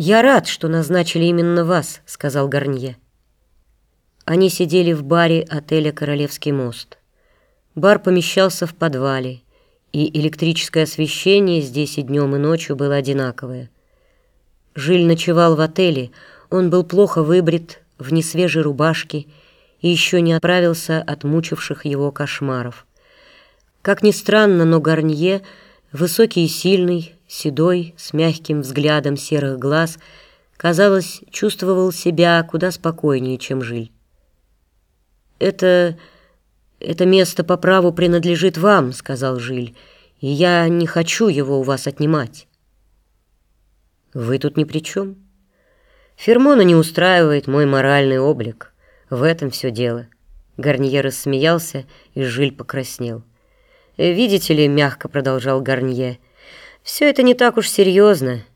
«Я рад, что назначили именно вас», — сказал Гарнье. Они сидели в баре отеля «Королевский мост». Бар помещался в подвале, и электрическое освещение здесь и днем, и ночью было одинаковое. Жиль ночевал в отеле, он был плохо выбрит, в несвежей рубашке и еще не отправился от мучивших его кошмаров. Как ни странно, но Гарнье, высокий и сильный, седой, с мягким взглядом серых глаз, казалось, чувствовал себя куда спокойнее, чем Жиль. «Это... это место по праву принадлежит вам», — сказал Жиль, — «и я не хочу его у вас отнимать». «Вы тут ни при чем. Фермона не устраивает мой моральный облик. В этом все дело». Гарнье рассмеялся, и Жиль покраснел. «Видите ли», — мягко продолжал Гарнье, — «все это не так уж серьезно.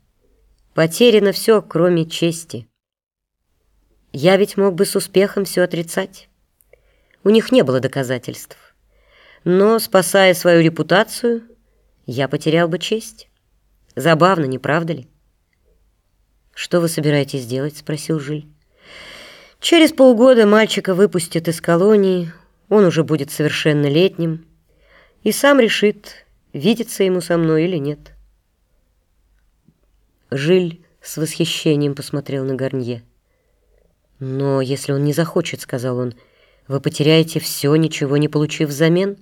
Потеряно все, кроме чести. Я ведь мог бы с успехом все отрицать. У них не было доказательств. Но, спасая свою репутацию, я потерял бы честь. Забавно, не правда ли?» «Что вы собираетесь делать?» — спросил Жиль. «Через полгода мальчика выпустят из колонии, он уже будет совершеннолетним» и сам решит, видится ему со мной или нет. Жиль с восхищением посмотрел на Гарнье. «Но если он не захочет, — сказал он, — вы потеряете все, ничего не получив взамен?»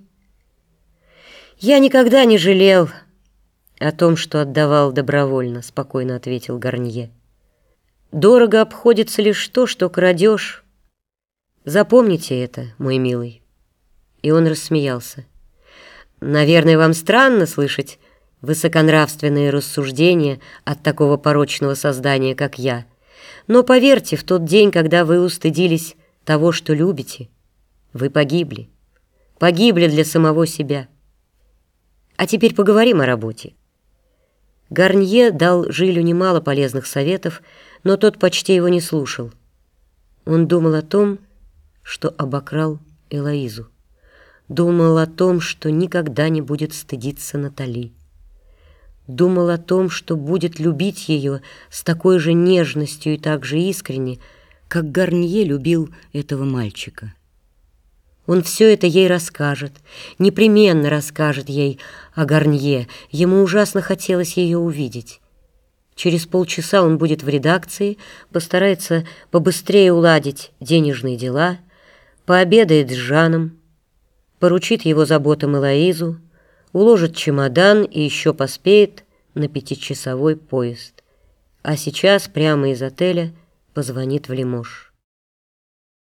«Я никогда не жалел о том, что отдавал добровольно», — спокойно ответил Гарнье. «Дорого обходится лишь то, что крадешь. Запомните это, мой милый». И он рассмеялся. Наверное, вам странно слышать высоконравственные рассуждения от такого порочного создания, как я. Но поверьте, в тот день, когда вы устыдились того, что любите, вы погибли. Погибли для самого себя. А теперь поговорим о работе. Гарнье дал Жилю немало полезных советов, но тот почти его не слушал. Он думал о том, что обокрал Элоизу думал о том, что никогда не будет стыдиться Натали. Думал о том, что будет любить ее с такой же нежностью и так же искренне, как Гарнье любил этого мальчика. Он все это ей расскажет, непременно расскажет ей о Гарнье. Ему ужасно хотелось ее увидеть. Через полчаса он будет в редакции, постарается побыстрее уладить денежные дела, пообедает с Жаном, поручит его заботам Элоизу, уложит чемодан и еще поспеет на пятичасовой поезд. А сейчас прямо из отеля позвонит в Лимож.